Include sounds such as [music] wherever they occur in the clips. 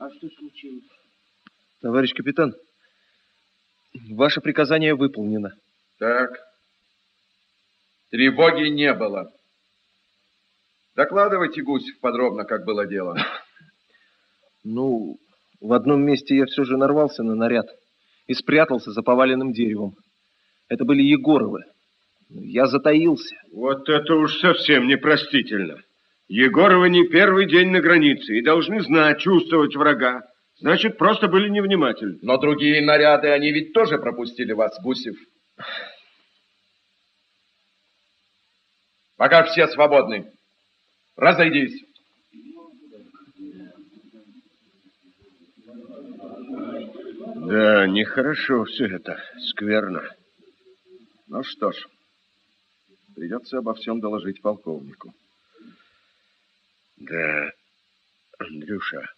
А что случилось? Товарищ капитан, ваше приказание выполнено. Так. Тревоги не было. Докладывайте, Гусев, подробно, как было дело. [laughs] Ну, в одном месте я все же нарвался на наряд и спрятался за поваленным деревом. Это были Егоровы. Я затаился. Вот это уж совсем непростительно. Егоровы не первый день на границе и должны знать, чувствовать врага. Значит, просто были невнимательны. Но другие наряды, они ведь тоже пропустили вас, Гусев. Пока все свободны. Разойдись. Да, нехорошо все это, скверно. Ну что ж, придется обо всем доложить полковнику. Да, Андрюша,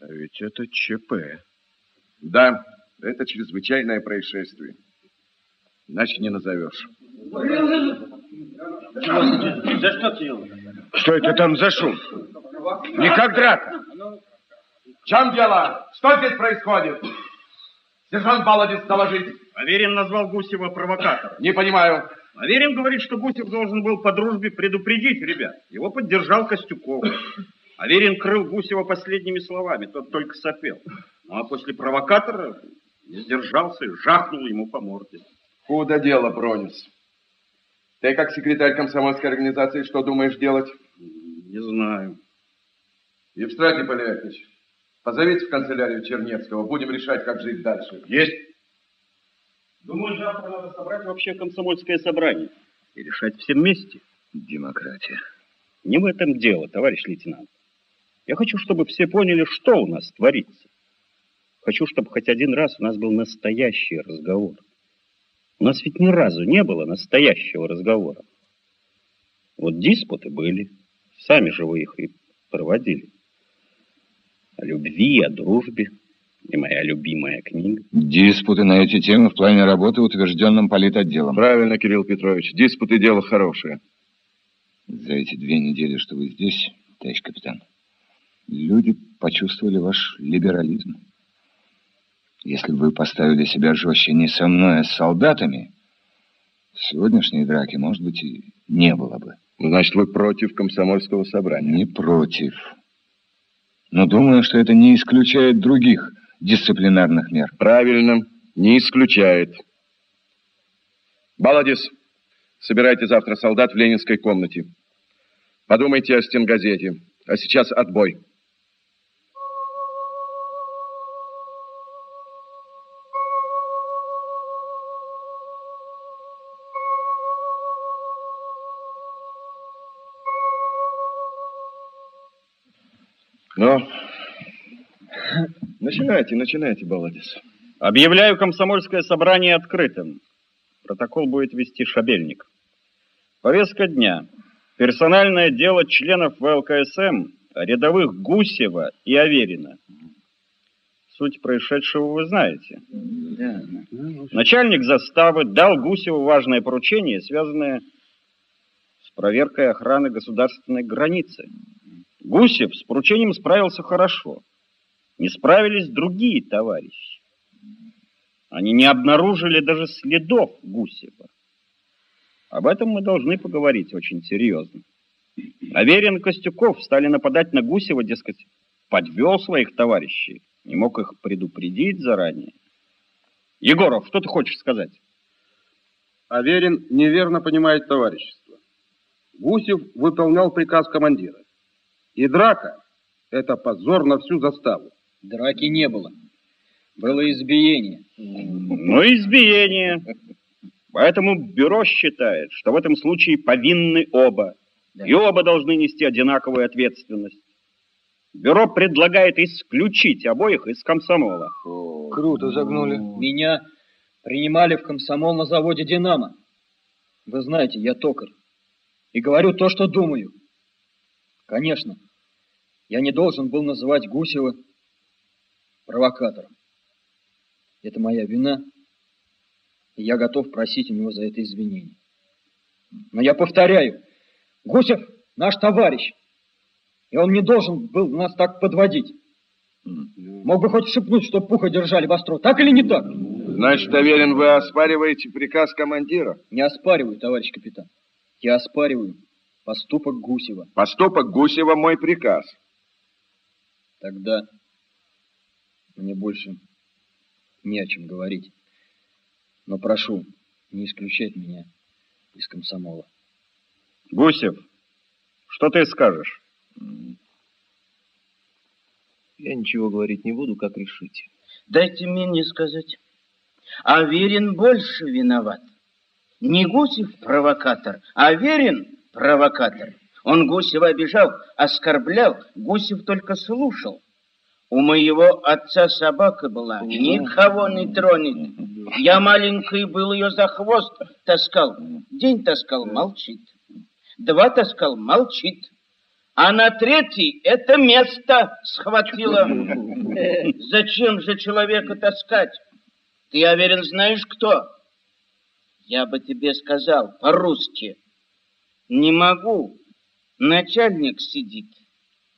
а ведь это ЧП. Да, это чрезвычайное происшествие. Иначе не назовешь. За что ты Что это там за шум? Не как драка. В чем дело? Что здесь происходит? Сержант Баладец, доложить. Аверин назвал Гусева провокатором. Не понимаю. Аверин говорит, что Гусев должен был по дружбе предупредить ребят. Его поддержал Костюков. Аверин крыл Гусева последними словами, тот только сопел. Ну а после провокатора не сдержался и жахнул ему по морде. Худо дело, Бронис. Ты, как секретарь комсомольской организации, что думаешь делать? Не знаю. Евстратий Полиакович, позовите в канцелярию Чернецкого. Будем решать, как жить дальше. Есть. Завтра надо собрать вообще комсомольское собрание и решать все вместе. Демократия. Не в этом дело, товарищ лейтенант. Я хочу, чтобы все поняли, что у нас творится. Хочу, чтобы хоть один раз у нас был настоящий разговор. У нас ведь ни разу не было настоящего разговора. Вот диспуты были, сами же вы их и проводили. О любви, о дружбе и моя любимая книга. Диспуты на эти темы в плане работы утвержденным политотделом. Правильно, Кирилл Петрович. Диспуты дело хорошее. За эти две недели, что вы здесь, товарищ капитан, люди почувствовали ваш либерализм. Если бы вы поставили себя жестче не со мной, а с солдатами, сегодняшней драки, может быть, и не было бы. Значит, вы против комсомольского собрания? Не против. Но думаю, что это не исключает других дисциплинарных мер. Правильно, не исключает. Баладис, собирайте завтра солдат в ленинской комнате. Подумайте о стенгазете. А сейчас отбой. Ну, начинайте, начинайте, Баладис. Объявляю комсомольское собрание открытым. Протокол будет вести Шабельник. Повестка дня. Персональное дело членов ВЛКСМ, рядовых Гусева и Аверина. Суть происшедшего вы знаете. Начальник заставы дал Гусеву важное поручение, связанное с проверкой охраны государственной границы. Гусев с поручением справился хорошо. Не справились другие товарищи. Они не обнаружили даже следов Гусева. Об этом мы должны поговорить очень серьезно. Аверин Костюков стали нападать на Гусева, дескать, подвел своих товарищей, не мог их предупредить заранее. Егоров, что ты хочешь сказать? Аверин неверно понимает товарищество. Гусев выполнял приказ командира. И драка — это позор на всю заставу. Драки не было. Было избиение. Ну, избиение. Поэтому бюро считает, что в этом случае повинны оба. Да. И оба должны нести одинаковую ответственность. Бюро предлагает исключить обоих из комсомола. Круто загнули. Меня принимали в комсомол на заводе «Динамо». Вы знаете, я токарь. И говорю то, что думаю. Конечно, я не должен был называть Гусева провокатором. Это моя вина, и я готов просить у него за это извинения. Но я повторяю, Гусев наш товарищ. И он не должен был нас так подводить. Мог бы хоть шепнуть, что пуха держали востро. Так или не так? Значит, Аверин, вы оспариваете приказ командира? Не оспариваю, товарищ капитан. Я оспариваю поступок Гусева. Поступок Гусева мой приказ. Тогда мне больше не о чем говорить. Но прошу не исключать меня из комсомола. Гусев, что ты скажешь? Я ничего говорить не буду, как решите. Дайте мне сказать. Аверин больше виноват. Не Гусев провокатор, а Аверин провокатор. Он Гусева обижал, оскорблял, Гусев только слушал. У моего отца собака была, никого не тронет. Я маленький был, ее за хвост таскал. День таскал, молчит. Два таскал, молчит. А на третий это место схватило. [laughs] Зачем же человека таскать? Ты, я уверен, знаешь кто? Я бы тебе сказал по-русски. Не могу. Начальник сидит.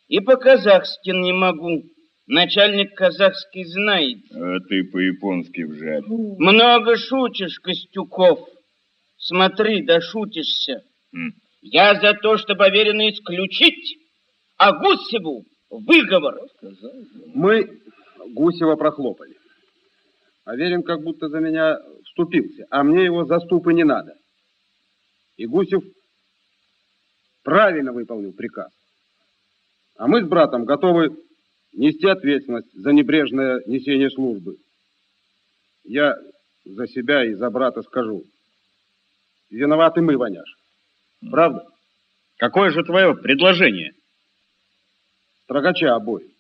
И по-казахски не могу. Начальник казахский знает. А ты по-японски вжарь. Много шутишь, Костюков. Смотри, дошутишься. Хм. Я за то, чтобы Аверина исключить, а Гусеву выговор. Мы Гусева прохлопали. Аверин как будто за меня вступился, а мне его заступы не надо. И Гусев правильно выполнил приказ. А мы с братом готовы нести ответственность за небрежное несение службы. Я за себя и за брата скажу. Виноваты мы, Ваняш. Правда? Какое же твое предложение? Строгача обоих.